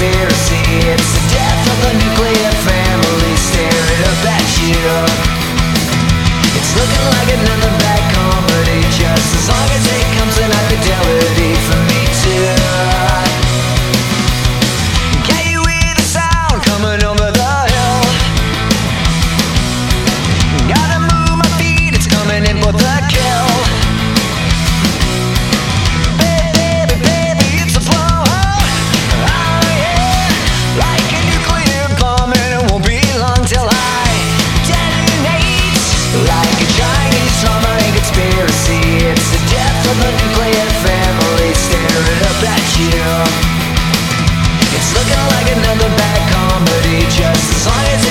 It's the death of the nuclear family. Staring up at you. It's looking like another bad comedy. Just as long as family staring up at you. It's looking like another bad comedy, just as long as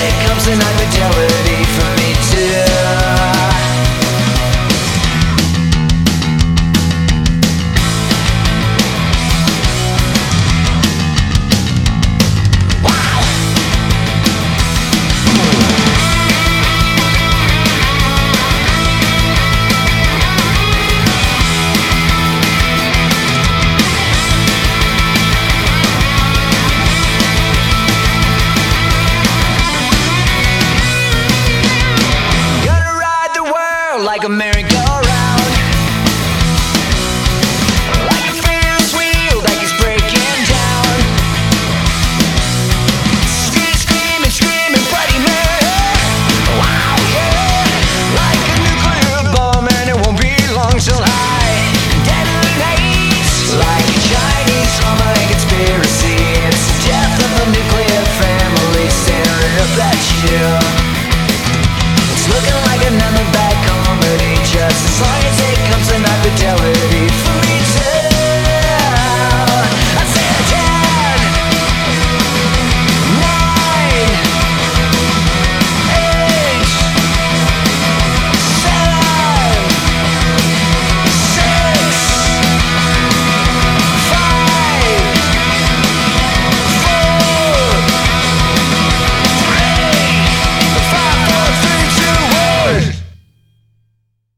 Yeah